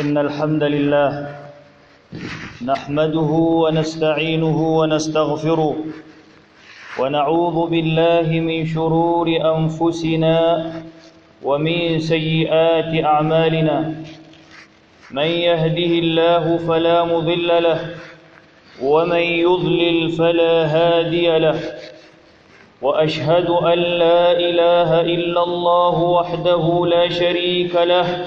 إن الحمد لله نحمده ونستعينه ونستغفره ونعوذ بالله من شرور أنفسنا ومن سيئات أعمالنا. من يهده الله فلا مضل له ومن يضلل فلا هادي له. وأشهد أن لا إله إلا الله وحده لا شريك له.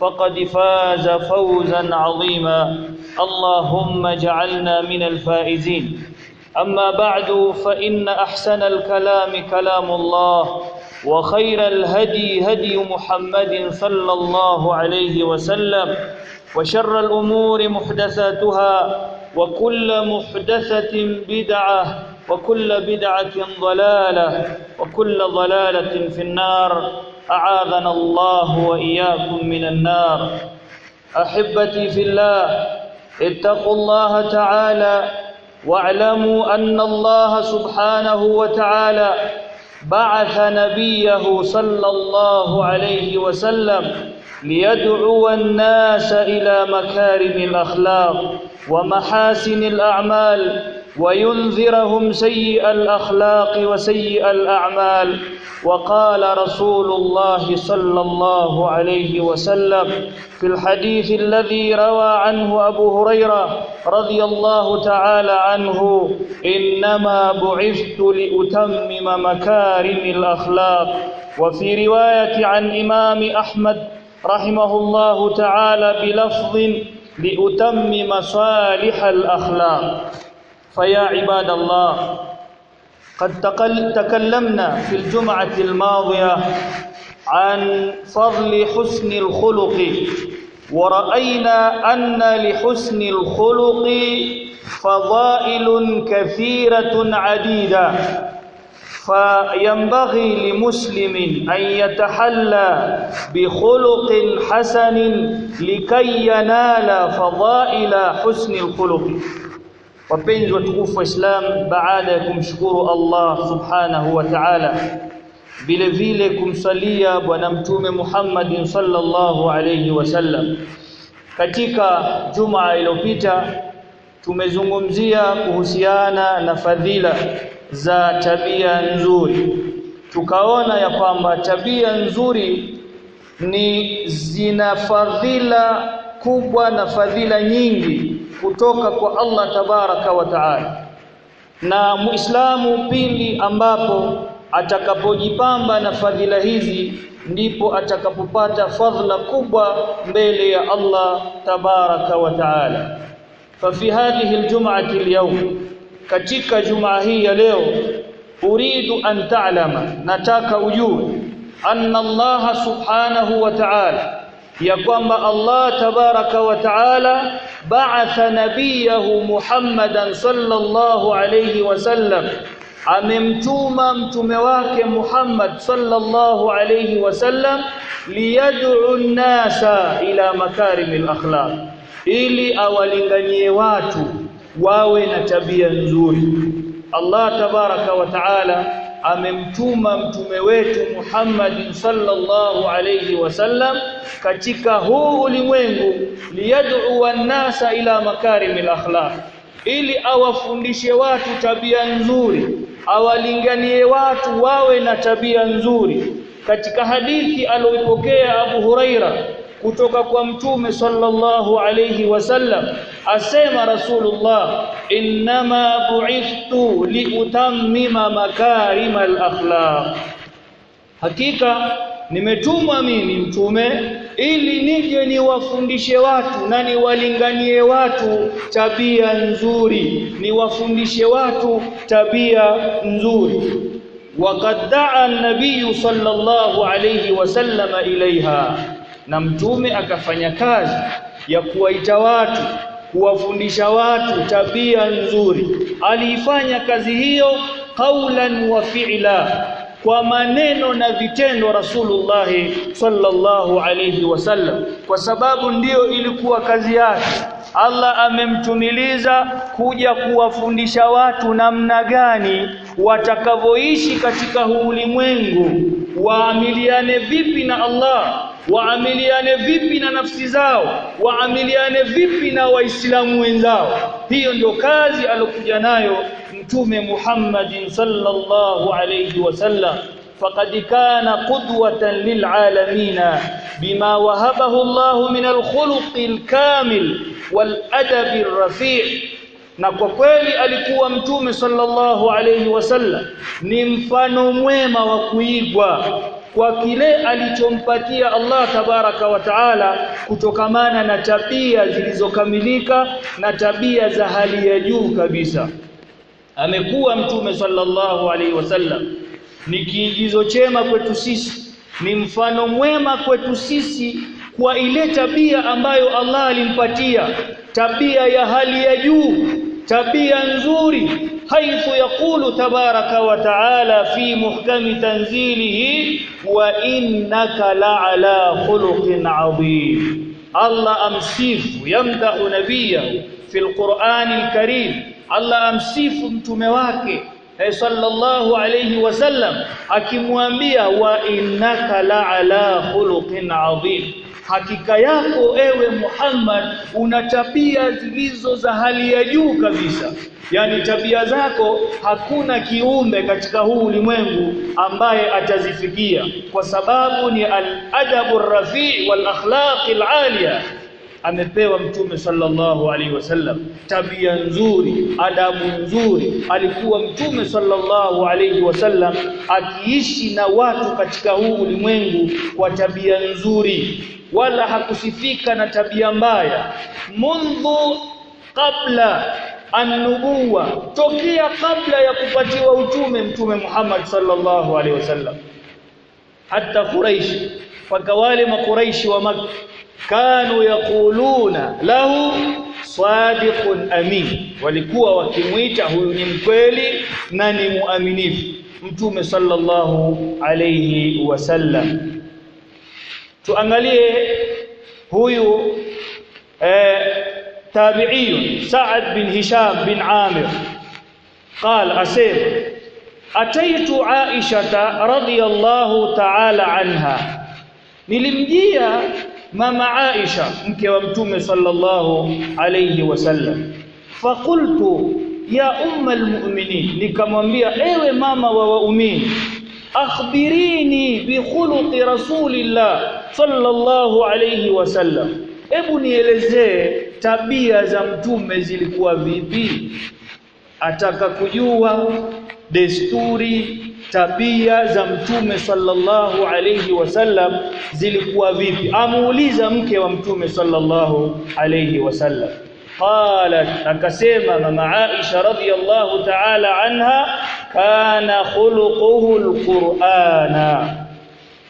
فقد فاز فوزا عظيما. اللهم اجعلنا من الفائزين. أما بعد فإن أحسن الكلام كلام الله وخير الهدي هدي محمد صلى الله عليه وسلم وشر الأمور محدثاتها وكل محدثة بدعة وكل بدعة ضلالة وكل ضلالة في النار. أعاذنا الله وإياكم من النار. أحبتي في الله اتقوا الله تعالى واعلموا أن الله سبحانه وتعالى بعث نبيه صلى الله عليه وسلم ليدعو الناس إلى مكارم الأخلاق ومحاسن الأعمال وينذرهم سيء الأخلاق وسيء الأعمال. وقال رسول الله صلى الله عليه وسلم في الحديث الذي روى عنه أبو هريرة رضي الله تعالى عنه إنما بعثت لأتمم مكارم الأخلاق. وفي رواية عن إمام أحمد رحمه الله تعالى بلفظ لأتمم صالح الأخلاق. فيا عباد الله قد تكلمنا في الجمعة الماضية عن فضل حسن الخلق ورأينا أن لحسن الخلق فضائل كثيرة عديدة فينبغي لمسلم أن يتحلى بخلق حسن لكي ينال فضائل حسن الخلق. Wapenzi watukufu wa Islam baada ya kumshukuru Allah subhanahu wa ta'ala vile vile kumsalia bwana mtume Muhammad sallallahu alayhi wasallam katika juma iliyopita tumezungumzia kuhusiana na fadhila za tabia nzuri. Tukaona ya kwamba tabia nzuri ni zina fadhila kubwa na fadhila nyingi kutoka kwa Allah tabaraka wa taala na muislamu pindi ambapo atakapojipamba na fadhila hizi ndipo atakapopata fadhila kubwa mbele ya Allah tabaraka wa taala ففي هذه الجمعة اليوم katika jumaa hii ya leo uridu an ta'lama nataka ujue anna Allah subhanahu wa ta'ala ya kwamba Allah tabaraka wa taala ba'atha nabiyahu Muhammadan sallallahu alayhi wasallam amemtuma mtume wake Muhammad sallallahu alayhi wasallam liyad'u an-nasa ila makarimil akhlaq ili awalinganie watu wawe na tabia nzuri Allah tabaraka wa taala amemtuma mtume wetu Muhammad sallallahu alayhi wasallam katika huu ulimwengu liyad'u an-nasa ila makarimil akhlaq ili awafundishe watu tabia nzuri awalinganie watu wawe na tabia nzuri. Katika hadithi aliyopokea Abu Huraira kutoka kwa mtume sallallahu alayhi wasallam asema rasulullah innama bu'ithtu liutammima makarima al-akhlaq hakika nimetumwa mimi mtume ili nije niwafundishe watu na niwalinganie watu tabia nzuri niwafundishe watu tabia nzuri وقد دعا النبي صلى الله عليه وسلم ilaiha na mtume akafanya kazi ya kuwaita watu kuwafundisha watu tabia nzuri. Aliifanya kazi hiyo qaulan wa fi'la kwa maneno na vitendo Rasulullah sallallahu alayhi wasallam kwa sababu ndiyo ilikuwa kazi yake Allah amemtumiliza kuja kuwafundisha watu namna gani watakavyoishi katika huu ulimwengu. Waamiliane vipi na Allah? Waamiliane vipi na nafsi zao? Waamiliane vipi na waislamu wenzao? Hiyo ndio kazi alokuja nayo mtume Muhammadin sallallahu alayhi wasallam فقد كان قدوة للعالمين بما وهبه الله من الخلق الكامل والأدب الرفيع na kwa kweli alikuwa mtume sallallahu alayhi wasallam ni mfano mwema wa kuigwa kwa kile alichompatia Allah tabaraka wa taala kutokamana na tabia zilizokamilika na tabia za hali ya juu kabisa amekuwa mtume sallallahu alayhi wasallam ni kiigizo chema kwetu sisi. Ni mfano mwema kwetu sisi kwa ile tabia ambayo Allah alimpatia. Tabia ya hali ya juu tabia nzuri. Haithu yaqulu tabaraka wa taala fi muhkami tanzilihi wa innaka la'ala khuluqin adhim Allah amsifu yamdahu nabiyahu fi alquran alkarim Allah amsifu mtume wake sallallahu alayhi wasallam akimwambia wa innaka la ala khuluqin adhim hakika yako ewe Muhammad una tabia zilizo za hali ya juu kabisa. Yani tabia zako hakuna kiumbe katika huu ulimwengu ambaye atazifikia. Kwa sababu ni al-adabu rafi wal akhlaq al-aliya amepewa mtume sallallahu alaihi wasallam. Tabia nzuri adabu nzuri alikuwa mtume sallallahu alaihi wasallam akiishi na watu katika huu ulimwengu kwa tabia nzuri. Wala hakusifika na tabia mbaya. Mundhu kabla annubuwa tokea kabla ya kupatiwa utume mtume Muhammad sallallahu alaihi wasallam. Hata Quraish mpaka wale makuraishi wa Makka kanu yaquluna lahu sadiqun amin walikuwa wakimuita huyu ni mkweli na ni muaminifu mtume sallallahu alayhi wasallam tuangalie huyu eh, tabi'i Sa'ad bin Hisham bin Amir قال أسير أتيت عائشة رضي الله تعالى عنها nilimjia mama Aisha mke wa mtume sallallahu alayhi wasallam faqultu ya umma almu'minin nikamwambia ewe mama wa waumini akhbirini bi khuluqi rasulillah sallallahu alayhi wasallam ebu nielezee tabia za mtume zilikuwa vipi? Ataka kujua desturi tabia za mtume sallallahu alayhi wasallam zilikuwa vipi? Amuuliza mke wa mtume sallallahu alayhi wasallam qalat akasema mama Aisha radhiyallahu ta'ala anha kana khuluquhu alqur'ana.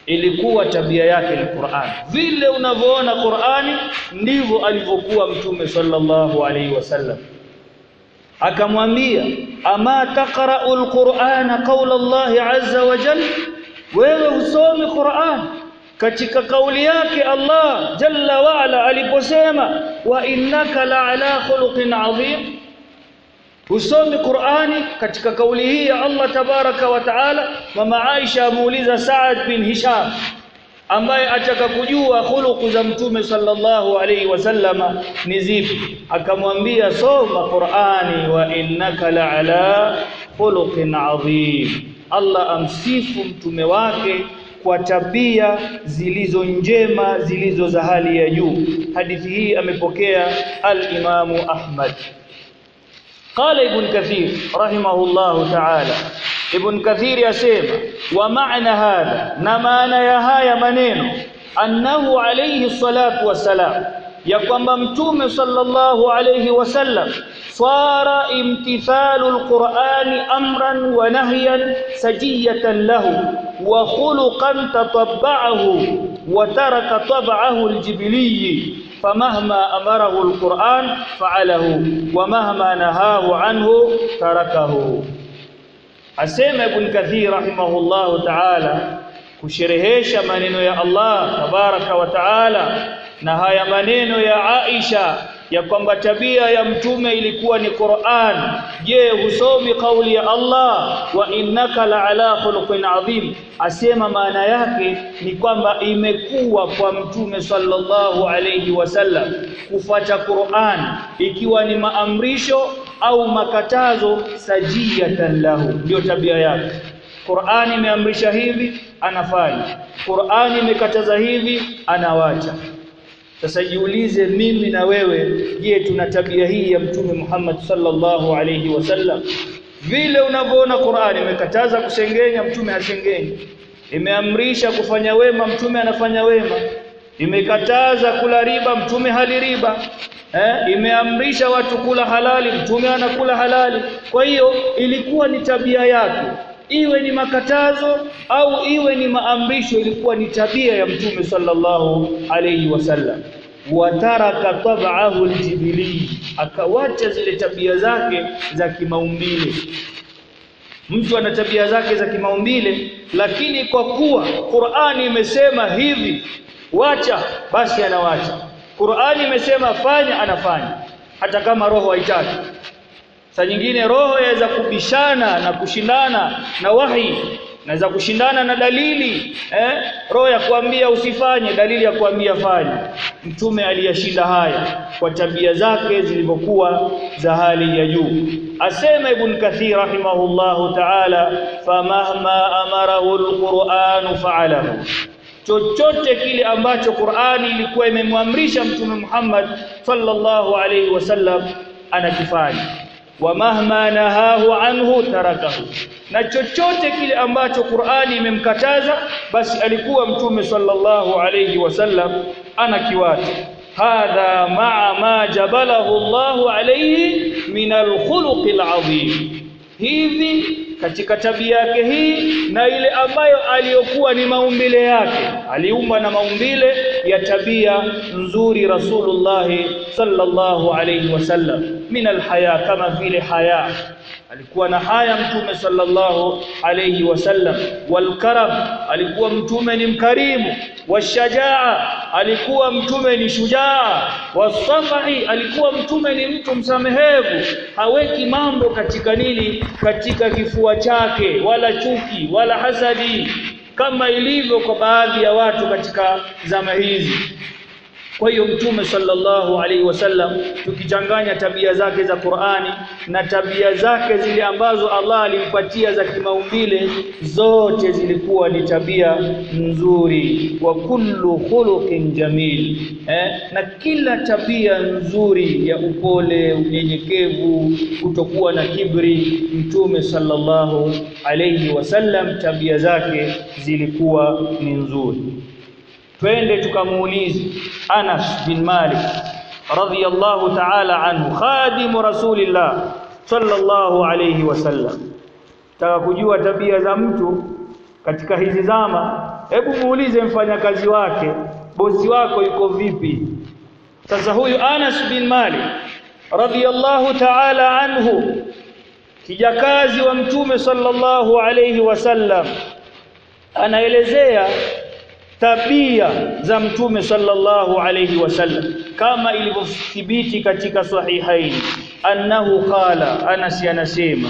Ilikuwa tabia yake ni Qur'an. Vile unavyoona Qur'ani ndivyo alivyokuwa mtume sallallahu alayhi wasallam akamwambia ama taqra'u alqur'ana qawla Allah azza wa jalla wewe usome Qur'an. Katika kauli yake Allah jalla wa ala aliposema wa innaka la'ala khuluqin 'azim. Usome Qur'ani katika kauli hii ya Allah tabaraka wa taala. Mama Aisha amuuliza Sa'ad bin Hisham ambaye ataka kujua khuluqu za mtume sallallahu alaihi wasallama ni zipi. Akamwambia soma Qur'ani wa innaka la'ala khuluqin adhim Allah amsifu mtume wake kwa tabia zilizo njema zilizo za hali ya juu. Hadithi hii amepokea al-Imamu Ahmad قال ابن كثير رحمه الله تعالى. ابن كثير يسمع ومعنى هذا ما معنى يا هيا منين أنه عليه الصلاة والسلام يا كما صلى الله عليه وسلم صار امتثال القرآن امرا ونهيا سجية له وخلقا تطبعه وترك طبعه الجبلي. فمهما أمره القرآن فعله ومهما نهاه عنه تركه. أسمى ابن كثير رحمه الله تعالى ya Allah tabaraka wa taala na haya maneno ya Aisha ya kwamba tabia ya mtume ilikuwa ni Qur'an. Je husomi kauli ya Allah? Wa innaka la'ala khuluqin adhim. Asema maana yake ni kwamba imekuwa kwa mtume sallallahu alayhi wasallam kufuata Qur'an ikiwa ni maamrisho au makatazo sajiyatan lahu. Ndio tabia yake. Qur'ani imeamrisha hivi anafanya. Qur'ani imekataza hivi anawacha sasa jiulize mimi na wewe je tuna tabia hii ya mtume Muhammad sallallahu alayhi wasallam vile unavyoona Qur'ani imekataza kusengenya mtume hasengenyi imeamrisha kufanya wema mtume anafanya wema. Imekataza kula riba mtume hali riba. Eh imeamrisha watu kula halali mtume anakula halali. Kwa hiyo ilikuwa ni tabia yake iwe ni makatazo au iwe ni maamrisho ilikuwa ni tabia ya mtume sallallahu alayhi wasallam wataraka tab'ahu aljibili akawacha zile tabia zake za kimaumbile. Mtu ana tabia zake za kimaumbile lakini kwa kuwa Qur'ani imesema hivi wacha basi anawacha. Qur'ani imesema fanya anafanya. Hata kama roho haitaki saa nyingine roho yaweza kubishana na kushindana na wahi naweza kushindana na dalili eh? Roho ya kuambia usifanye dalili ya kuambia fanya mtume aliyashinda haya kwa tabia zake zilivyokuwa za hali ya juu. Asema ibn kathir rahimahullahu ta'ala famahma amarahu alquran fa'alahu. Chochote kile ambacho Qur'ani ilikuwa imemwamrisha mtume Muhammad sallallahu alaihi wasallam anakifanya wa mahma nahahu anhu tarakahu. Na chochote kile ambacho Qur'ani imemkataza basi alikuwa mtume sallallahu alayhi wasallam anakiwata hadha ma'a ma jabalahu Allahu alayhi min al-khuluq al-azim hivi katika tabia yake hii na ile ambayo aliyokuwa ni maumbile yake aliumba na maumbile ya tabia nzuri Rasulullah sallallahu alayhi wasallam min alhaya kama vile haya alikuwa na haya mtume sallallahu alayhi wasallam walkaram alikuwa mtume ni mkarimu. Washajaa alikuwa mtume ni shujaa. Wasafahi alikuwa mtume ni mtu msamehevu. Haweki mambo katika nini? Katika kifua chake wala chuki wala hasadi. Kama ilivyo kwa baadhi ya watu katika zama hizi kwa hiyo mtume sallallahu alaihi wasallam tukichanganya tabia zake za Qur'ani na tabia zake zile ambazo Allah alimpatia za kimaumbile zote zilikuwa ni tabia nzuri wa kullu khuluqin jamil eh? na kila tabia nzuri ya upole unyenyekevu kutokuwa na kibri mtume sallallahu alaihi wasallam tabia zake zilikuwa ni nzuri twende tukamuulize Anas bin Malik radhiyallahu ta'ala anhu khadim rasulillah sallallahu alayhi wasallam taka kujua tabia za mtu katika hizi zama. Hebu muulize mfanyakazi wake bosi wako yuko vipi? Sasa huyu Anas bin Malik radhiyallahu ta'ala anhu kijakazi wa mtume sallallahu alayhi wasallam anaelezea tabia za mtume sallallahu alayhi wasallam kama ilivyothibiti katika sahihaini annahu qala Anas anasema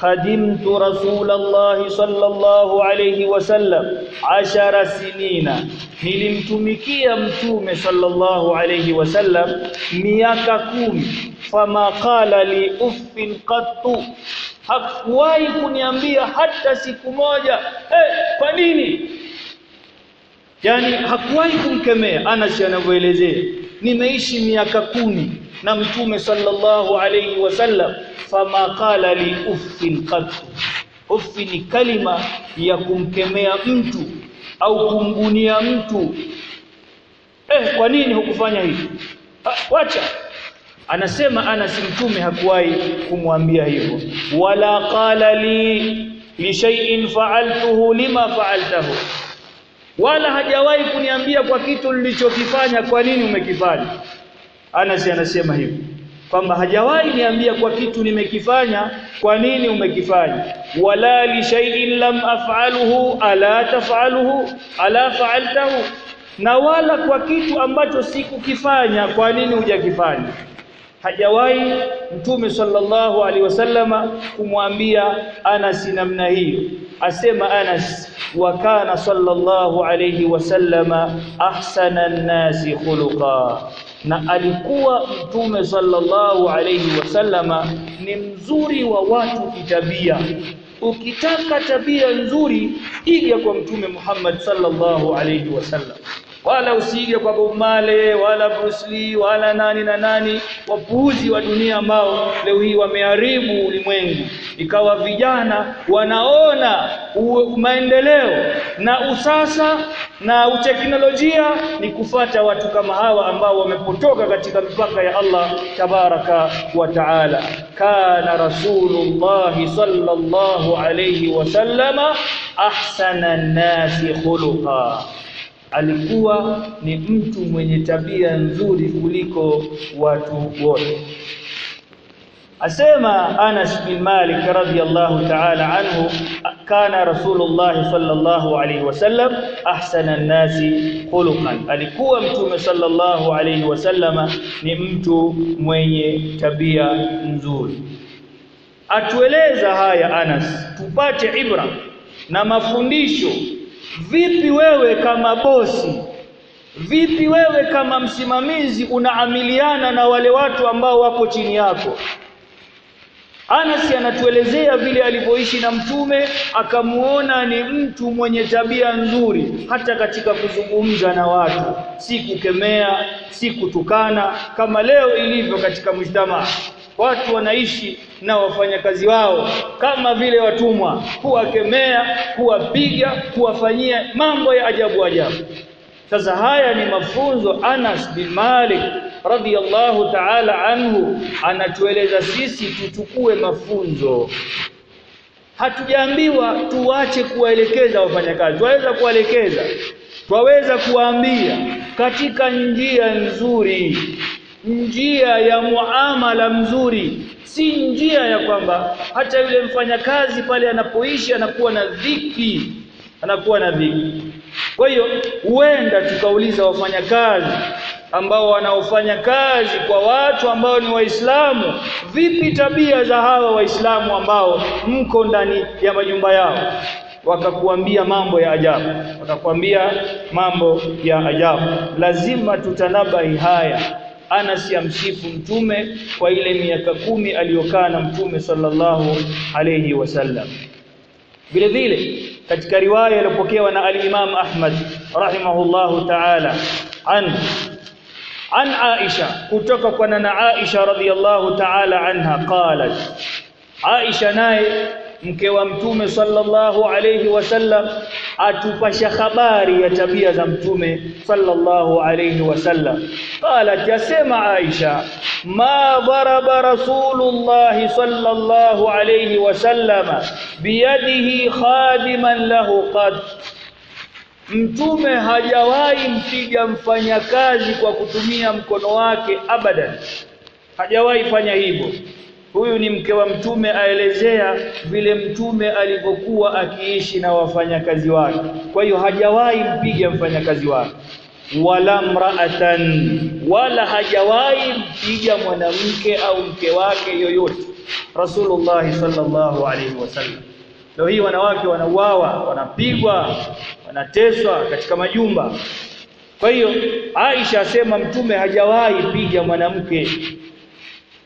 khadimtu rasulullah sallallahu alayhi wasallam ashara sinina. Nilimtumikia mtume sallallahu alayhi wasallam miaka kumi. Fama qala li uffin qattu. Hakuwahi kuniambia hata siku moja eh kwa nini yani hakuwahi kumkemea. Anas anavyoelezea nimeishi miaka kumi na mtume sallallahu alayhi wasallam fama qala li uffin qat. Uffi ni kalima ya kumkemea mtu au kumgunia mtu. Eh kwa nini hukufanya hivi? Wacha. Anasema Anas mtume hakuwahi kumwambia hivyo. Wala qala li li shay'in fa'altuhu lima fa'altahu wala hajawahi kuniambia kwa kitu nilichokifanya kwa nini umekifanya. Anas anasema hivyo kwamba hajawahi niambia kwa kitu nimekifanya kwa nini umekifanya. Wala li shay'in lam af'aluhu ala taf'aluhu ala fa'altahu. Na wala kwa kitu ambacho sikukifanya kwa nini hujakifanya. Hajawahi mtume sallallahu alaihi wasallama kumwambia Anas namna hiyo asema Anas wa kana sallallahu alayhi wasallama ahsana an-nasi khuluqa. Na alikuwa mtume sallallahu alayhi wasallama ni mzuri wa watu kitabia. Ukitaka tabia nzuri iga kwa mtume Muhammad sallallahu alayhi wasallam wala usiige kwa Bob wala Bruce Lee wala nani na nani. Wapuuzi wa dunia ambao leo hii wameharibu ulimwengu. Ikawa vijana wanaona maendeleo na usasa na uteknolojia ni kufata watu kama hawa ambao wamepotoka katika mipaka ya Allah tabaraka wa taala. Kana rasulullah sallallahu alayhi wasallama ahsana an-nasi khuluqa alikuwa ni mtu mwenye tabia nzuri kuliko watu wote. Asema Anas bin Malik radhiyallahu ta'ala anhu kana Rasulullah sallallahu alayhi wasallam ahsana an-nasi khuluqan. Alikuwa mtume sallallahu alayhi wasallama ni mtu mwenye tabia nzuri. Atueleza haya Anas tupate ibra na mafundisho vipi wewe kama bosi? Vipi wewe kama msimamizi unaamiliana na wale watu ambao wako chini yako? Anasi anatuelezea vile alivyoishi na mtume akamuona ni mtu mwenye tabia nzuri hata katika kuzungumza na watu. Si kukemea si kutukana kama leo ilivyo katika mujtamaa watu wanaishi na wafanyakazi wao. Kama vile watumwa kuwakemea kuwapiga kuwafanyia mambo ya ajabu ajabu. Sasa haya ni mafunzo Anas bin Malik radhiyallahu ta'ala anhu anatueleza sisi tuchukue mafunzo. Hatujaambiwa tuache kuwaelekeza wafanyakazi. Twaweza kuwaelekeza. Twaweza kuwaambia katika njia nzuri njia ya muamala mzuri. Si njia ya kwamba hata yule mfanyakazi pale anapoishi anakuwa na dhiki. Anakuwa na dhiki. Kwa hiyo huenda tukauliza wafanyakazi ambao wanaofanya kazi kwa watu ambao ni waislamu vipi tabia za hawa waislamu ambao mko ndani ya majumba yao? Wakakuambia mambo ya ajabu. Wakakuambia mambo ya ajabu. Lazima tutanabahi haya Anas yamsifu mtume kwa ile miaka kumi aliyokaa na mtume sallallahu alayhi wasallam vile vile katika riwaya iliyopokewa na al-Imam Ahmad rahimahullahu ta'ala an an Aisha kutoka kwa nana Aisha radhiyallahu ta'ala anha qalat Aisha naye mke wa mtume sallallahu alayhi wasallam atupasha habari ya tabia za mtume sallallahu alayhi wasallam qalat yasema Aisha ma daraba rasulullah sallallahu alayhi wasallam biyadihi khadiman lahu qad. Mtume hajawahi mpiga mfanyakazi kwa kutumia mkono wake abadan. Hajawahi fanya hivyo huyu ni mke wa mtume aelezea vile mtume alivyokuwa akiishi na wafanyakazi wake. Kwa hiyo hajawahi mpiga mfanyakazi wake. Wala mraatan. Wala hajawahi mpiga mwanamke au mke wake yoyote. Rasulullah sallallahu alaihi wasallam leo hii wanawake wanauawa wanapigwa wanateswa katika majumba. Kwa hiyo Aisha asema mtume hajawahi piga mwanamke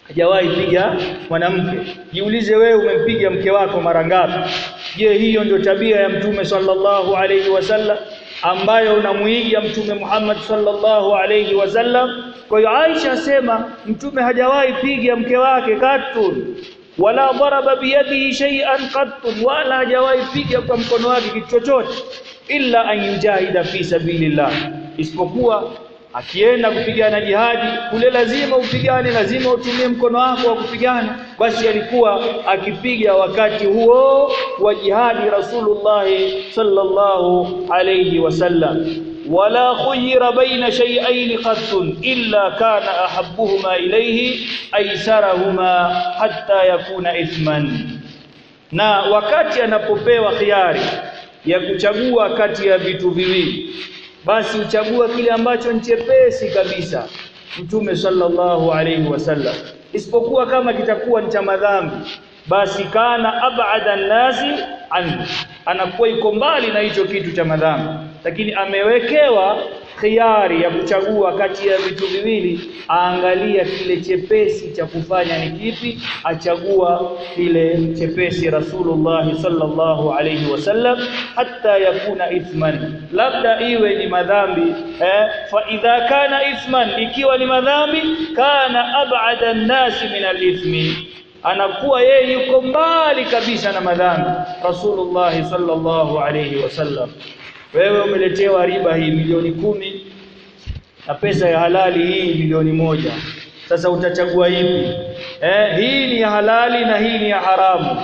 hajawahi piga mwanamke. Jiulize wewe umempiga mke wako mara ngapi? Je hiyo ndio tabia ya mtume sallallahu alaihi wasallam ambayo unamuiga mtume Muhammad sallallahu alayhi wasallam kwa hiyo Aisha asema mtume hajawahi piga mke wake katun wala daraba biyadihi shay'an qattun wala hajawahi piga kwa mkono wake kitu chochote illa an yujahida fi sabilillah. Isipokuwa akienda kupigana jihadi kule lazima upigane lazima utumie mkono wako wa kupigana. Basi alikuwa akipiga wakati huo wa jihadi Rasulullah sallallahu alayhi wasallam wala khuyira baina shay'ain qattun illa kana ahabbuhuma ilayhi aisarahuma hatta yakuna ithman. Na wakati anapopewa khiari ya kuchagua kati ya vitu viwili basi uchagua kile ambacho ni chepesi kabisa. Mtume sallallahu alayhi wasallam isipokuwa kama kitakuwa ni cha madhambi basi kana ab'ada nasi an anakuwa iko mbali na hicho kitu cha madhambi. Lakini amewekewa khiari ya kuchagua kati ya vitu viwili aangalia kile chepesi cha kufanya ni kipi achagua kile chepesi Rasulullah sallallahu alayhi wasallam hatta yakuna ithman. Labda iwe ni madhambi eh, fa idha kana ithman ikiwa ni madhambi kana ab'ada an-nasi min al-ithmi. Anakuwa yeye yuko mbali kabisa na madhambi Rasulullah sallallahu alayhi wasallam wewe umeletewa riba hii milioni kumi na pesa ya halali hii milioni moja. Sasa utachagua ipi? Eh hii ni ya halali na hii ni ya haramu.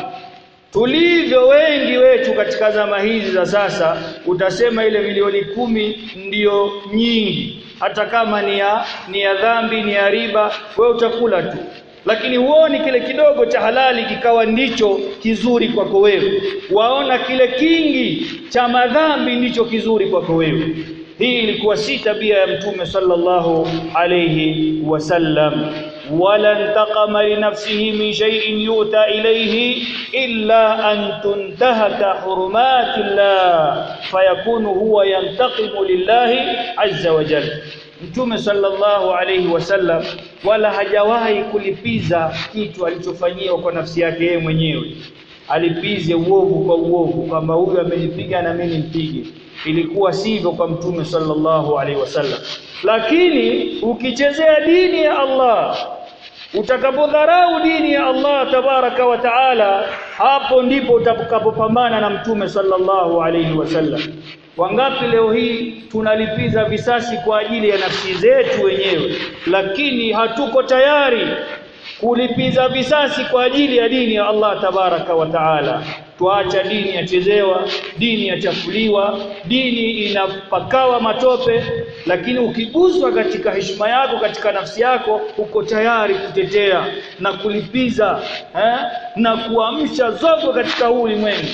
Tulivyo wengi wetu katika zama hizi za sasa utasema ile milioni kumi ndiyo nyingi. Hata kama ni ya ni ya dhambi ni ya riba wewe utakula tu lakini huoni kile kidogo cha halali kikawa ndicho kizuri kwako wewe. Waona kile kingi cha madhambi ndicho kizuri kwako wewe. Hii ilikuwa si tabia ya mtume sallallahu alayhi wasallam. Wala intaqama li nafsihi min shay'in yuta ilayhi illa an tuntahaka hurumatillah. Fayakunu huwa yantaqimu lillahi azza wa jalla Mtume sallallahu alayhi wasallam wala hajawahi kulipiza kitu alichofanyiwa kwa nafsi yake yeye mwenyewe. Alipize uovu kwa uovu kwamba huyu amenipiga na mimi nimpige. Ilikuwa sivyo kwa Mtume sallallahu alayhi wasallam. Lakini ukichezea dini ya Allah utakapodharau dini ya Allah tabaraka wa taala hapo ndipo utakapopambana na Mtume sallallahu alayhi wasallam. Wangapi leo hii tunalipiza visasi kwa ajili ya nafsi zetu wenyewe lakini hatuko tayari kulipiza visasi kwa ajili ya dini ya Allah tabaraka wa taala. Tuacha dini yachezewa dini yachafuliwa dini inapakawa matope lakini ukiguzwa katika heshima yako katika nafsi yako uko tayari kutetea na kulipiza eh, na kuamsha zogo katika ulimwengu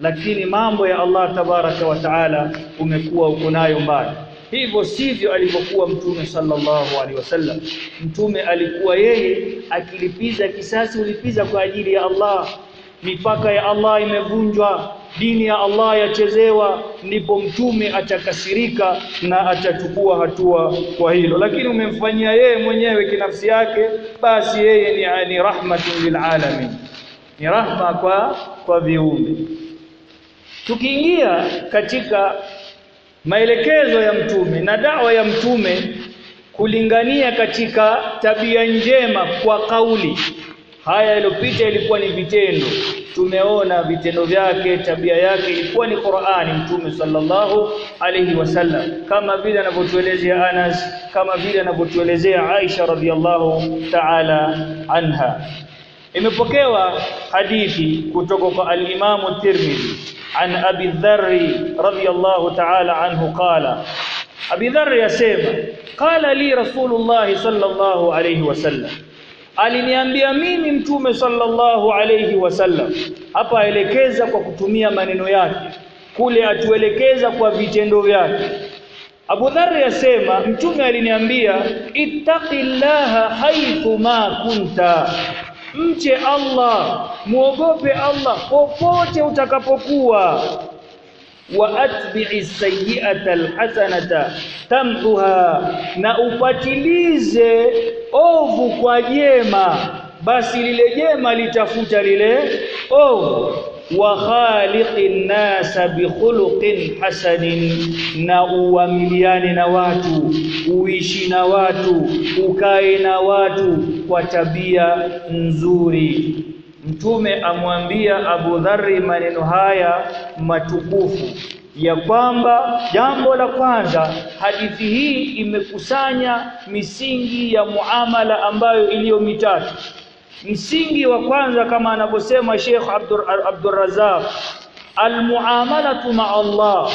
lakini mambo ya Allah tabaraka wa taala umekuwa uko nayo mbali. Hivyo sivyo alivyokuwa mtume sallallahu alaihi wasallam. Mtume alikuwa yeye akilipiza kisasi ulipiza kwa ajili ya Allah. Mipaka ya Allah imevunjwa dini ya Allah yachezewa ndipo mtume atakasirika na atachukua hatua kwa hilo. Lakini umemfanyia yeye mwenyewe kinafsi yake basi yeye ni, ni rahmatun lilalamin ni rahma kwa kwa viumbe tukiingia katika maelekezo ya mtume na dawa ya mtume kulingania katika tabia njema kwa kauli. Haya yaliyopita ilikuwa ni vitendo. Tumeona vitendo vyake tabia yake ilikuwa ni Qur'ani mtume sallallahu alayhi wasallam kama vile anavyotuelezea Anas kama vile anavyotuelezea Aisha radhiallahu ta'ala anha imepokewa hadithi kutoka kwa al-Imam Tirmidhi an Abi Dharri radhiyallahu ta'ala anhu qala. Abi Dharri yasema qala li Rasulullah sallallahu alayhi wasallam aliniambia mimi mtume sallallahu alayhi wasallam hapa aelekeza kwa kutumia maneno yake. Kule atuelekeza kwa vitendo vyake. Abu Dharr yasema mtume aliniambia ittaqillaha haythu ma kunta mche Allah muogope Allah popote utakapokuwa. Wa atbi'i sayyi'ata alhasanata tamhuha na upatilize ovu kwa jema. Basi lile jema litafuta lile ovu wa khaliqin nasa bi khuluqin hasanin na uamiliane na watu uishi na watu ukae na watu kwa tabia nzuri. Mtume amwambia Abu Dharri maneno haya matukufu ya kwamba jambo la kwanza hadithi hii imekusanya misingi ya muamala ambayo iliyo mitatu msingi wa kwanza kama anavyosema Sheikh Abdur Abdurrazzaq almuamalatu ma Allah.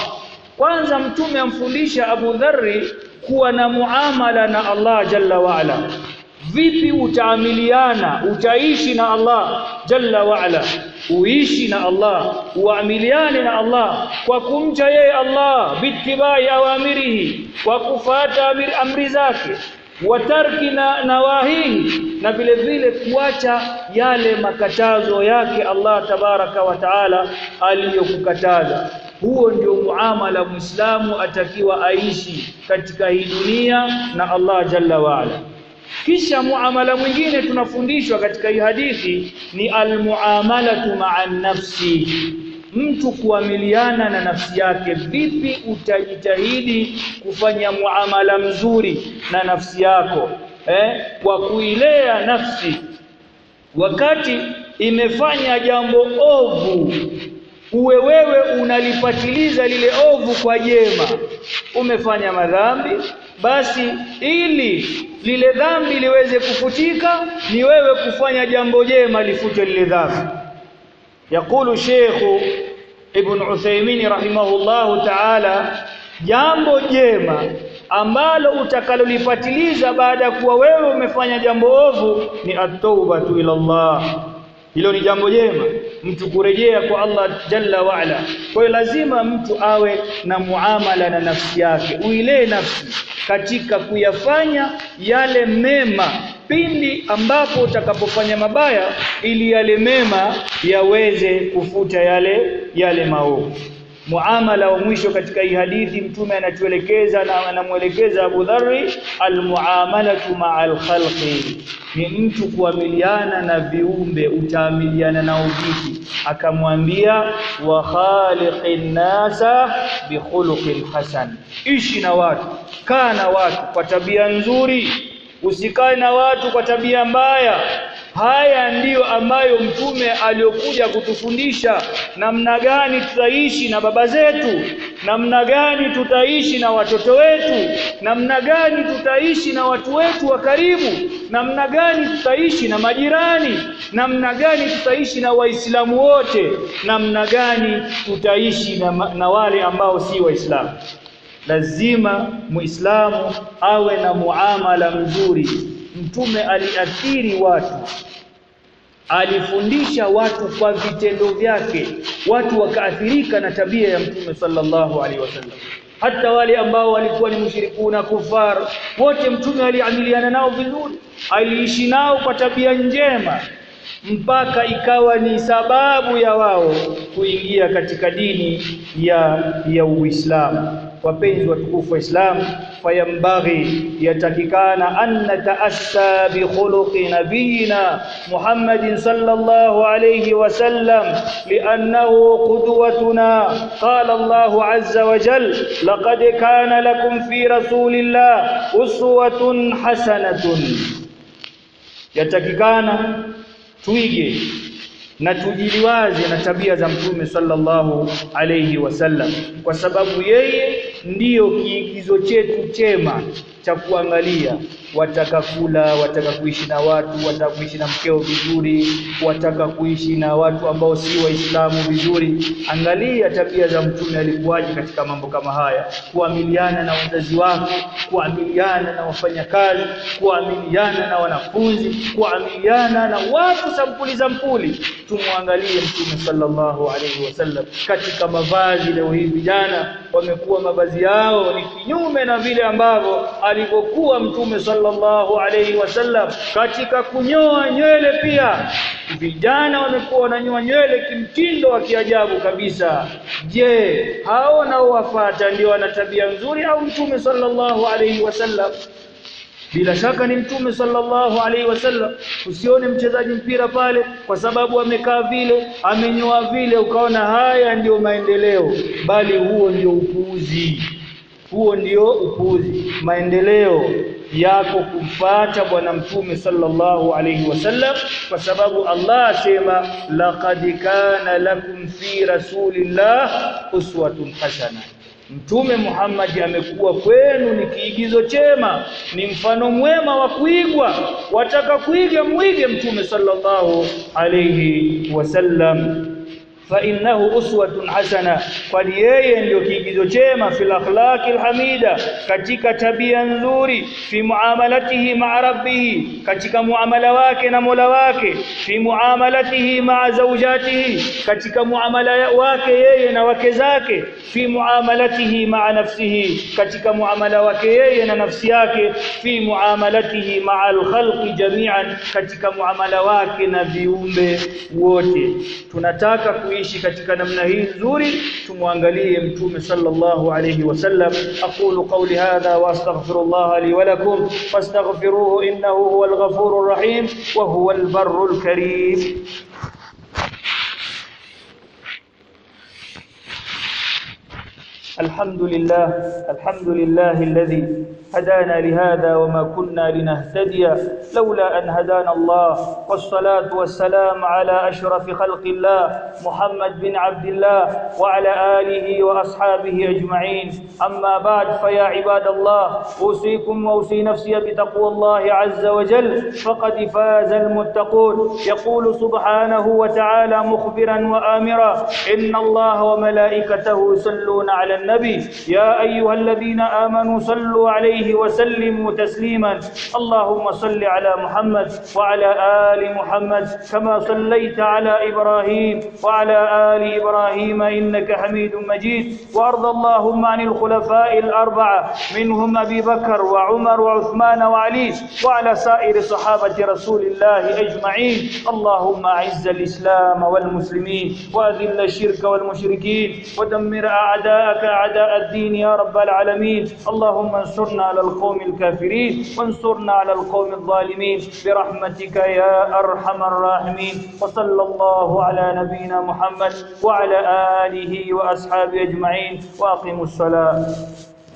Kwanza mtume amfundisha Abu Dharri kuwa na muamala na Allah jalla wa ala. Vipi utaamiliana utaishi na Allah jalla wa ala? Uishi na Allah uamiliane na Allah kwa kumcha yeye Allah bitibai awamirihi kwa kufata amri, amri zake watarki na nawahihi na vile vile kuacha yale makatazo yake Allah tabaraka wa taala aliyokukataza. Huo ndio muamala muislamu atakiwa aishi katika hii dunia na Allah jalla waala kisha muamala mwingine tunafundishwa katika hii hadithi ni almuamalatu ma'an nafsi mtu kuamiliana na nafsi yake vipi utajitahidi kufanya muamala mzuri na nafsi yako eh? Kwa kuilea nafsi. Wakati imefanya jambo ovu uwe wewe unalipatiliza lile ovu kwa jema. Umefanya madhambi basi ili lile dhambi liweze kufutika ni wewe kufanya jambo jema lifute lile dhambi yakulu ابن عثيمين رحمه الله تعالى jambo jema ambalo utakalolifatiliza baada ya kuwa wewe umefanya jambo ovu ni at-taubatu ila Allah. Hilo ni jambo jema mtu kurejea kwa Allah jalla waala kwa hiyo lazima mtu awe na muamala na nafsi yake uilee nafsi katika kuyafanya yale mema pindi ambapo utakapofanya mabaya ili yale mema yaweze kufuta yale yale maovu. Muamala wa mwisho katika hii hadithi mtume anatuelekeza na anamuelekeza Abu Dharri almuamalatu ma'al khalqi. Ni mtu kuamiliana na viumbe utaamiliana nao vipi? Akamwambia wa khaliqin nasa bi khuluqin hasan. Ishi na watu kaa na watu kwa tabia nzuri usikae na watu kwa tabia mbaya. Haya ndiyo ambayo mtume aliyokuja kutufundisha. Namna gani tutaishi na baba zetu? Namna gani tutaishi na watoto wetu? Namna gani tutaishi na watu wetu wa karibu? Namna gani tutaishi na majirani? Namna gani tutaishi na waislamu wote? Namna gani tutaishi na, na wale ambao si waislamu lazima muislamu awe na muamala mzuri. Mtume aliathiri watu alifundisha watu kwa vitendo vyake. Watu wakaathirika na tabia ya mtume sallallahu alaihi wasallam. Hata wale ambao walikuwa ni mushrikuna kufar wote mtume aliamiliana nao vizuri. Aliishi nao kwa tabia njema mpaka ikawa ni sababu ya wao kuingia katika dini ya ya Uislamu wapenzi watukufu wa Islam fayambaghi yatakikana an nataassa bi khuluqi nabiyina Muhammadin sallallahu alayhi wasallam li'annahu qudwatuna. Qala Allahu azza wa jal laqad kana lakum fi rasulillah uswatun hasanatun. Yatakikana tuige na tujiliwaze na tabia za mtume sallallahu alayhi wasallam? Kwa sababu yeye ndiyo kiigizo chetu chema cha kuangalia. Wataka kula wataka kuishi na watu wataka kuishi na mkeo vizuri wataka kuishi na watu ambao si waislamu vizuri. Angalia tabia za mtume alikuwaje katika mambo kama haya. Kuamiliana na wazazi wake kuamiliana na wafanyakazi kuamiliana na wanafunzi kuamiliana na watu sampuli sampuli. Tumwangalie mtume sallallahu alaihi wasallam. Katika mavazi leo hii vijana wamekuwa mavazi yao ni kinyume na vile ambavyo alivyokuwa mtume sallallahu alaihi wasallam katika kunyoa nywele pia. Vijana wamekuwa wananyoa nywele kimtindo wa kiajabu kabisa. Je hao nao wafata ndio wana tabia nzuri au mtume sallallahu alaihi wasallam bila shaka ni mtume sallallahu alaihi wasallam usione mchezaji mpira pale kwa sababu amekaa vile amenyoa vile ukaona haya ndiyo maendeleo bali huo ndio upuuzi huo ndio upuuzi maendeleo yako kumfuata bwana mtume sallallahu alayhi wasallam kwa sababu Allah asema laqad kana lakum fi rasulillah uswatun hasana Mtume Muhammad amekuwa kwenu ni kiigizo chema, ni mfano mwema wa kuigwa. Wataka kuiga mwige Mtume sallallahu alayhi wasallam fa innahu uswatun hasana, kwani yeye ndio kiigizo chema fil akhlaqil hamida katika tabia nzuri, fi muamalatihi ma'a rabbih, katika muamala wake na Mola wake, fi muamalatihi ma'a zawjatihi, katika muamala wake yeye na wake zake, fi muamalatihi ma'a nafsihi, katika muamala wake yeye na nafsi yake, fi muamalatihi ma'a alkhalqi jami'an, katika muamala wake na viumbe wote. Tunataka kuishi katika namna hii nzuri tumwangalie mtume sallallahu alayhi wasallam aqulu qawli hadha wa astaghfirullah li wa lakum fastaghfiruhu innahu huwal ghafurur rahim wa huwal barrul karim الحمد لله الحمد لله الذي هدانا لهذا وما كنا لنهتدي لولا أن هدانا الله. والصلاة والسلام على أشرف خلق الله محمد بن عبد الله وعلى آله وأصحابه أجمعين. أما بعد فيا عباد الله أوصيكم وأوصي نفسي بتقوى الله عز وجل فقد فاز المتقون. يقول سبحانه وتعالى مخبرا وآمرا إن الله وملائكته يصلون على النبي يا أيها الذين آمنوا صلوا عليه وسلموا تسليما. اللهم صل على محمد وعلى آل محمد كما صليت على إبراهيم وعلى آل إبراهيم إنك حميد مجيد. وأرض اللهم عن الخلفاء الأربعة منهم أبي بكر وعمر وعثمان وعلي وعلى سائر صحابة رسول الله أجمعين. اللهم أعز الإسلام والمسلمين وأذل الشرك والمشركين ودمر أعداءك أعداء الدين يا رب العالمين. اللهم انصرنا على القوم الكافرين وانصرنا على القوم الظالمين. برحمتك يا أرحم الراحمين. وصلى الله على نبينا محمد وعلى آله وأصحابه أجمعين. وأقيموا الصلاة.